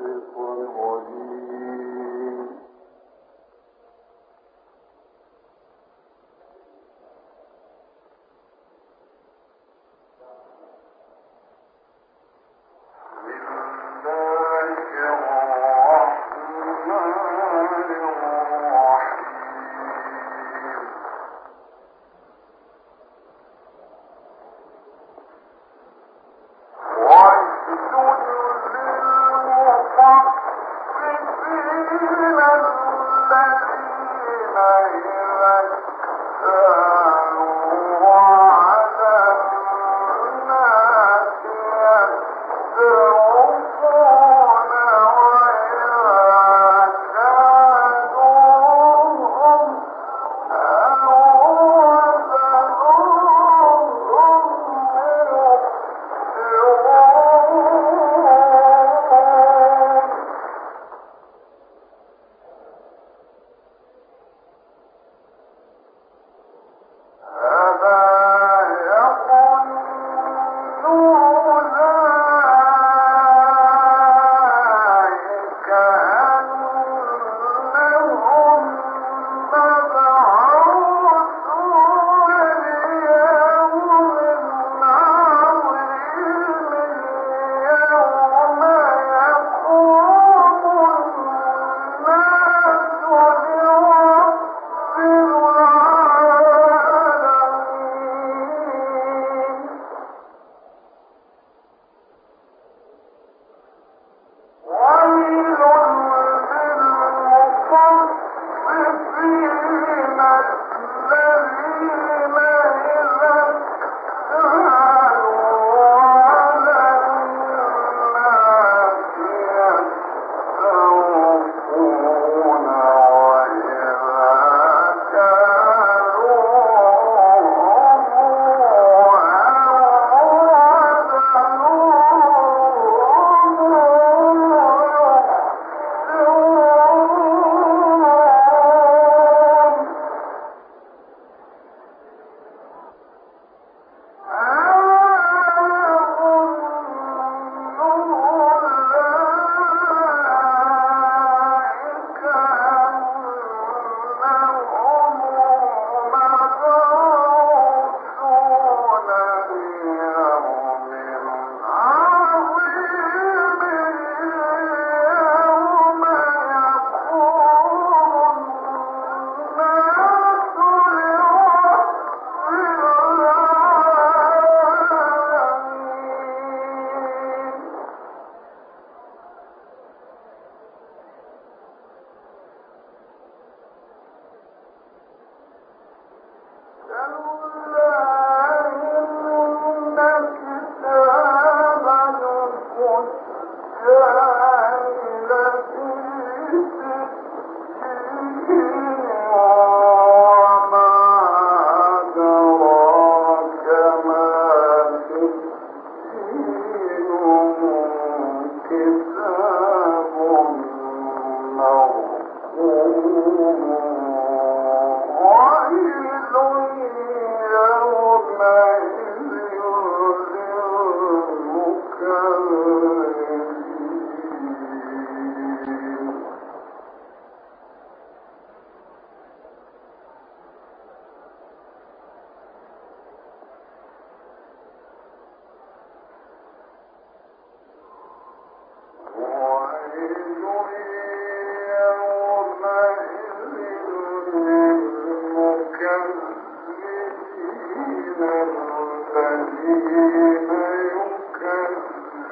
two, four. Uh, Oh.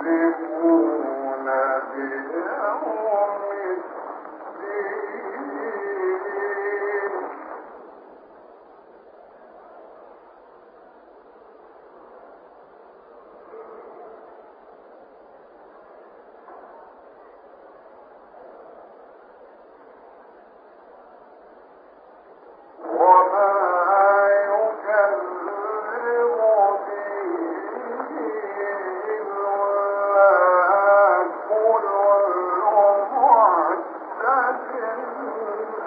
Amen.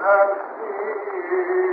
الحكيم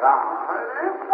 Tá.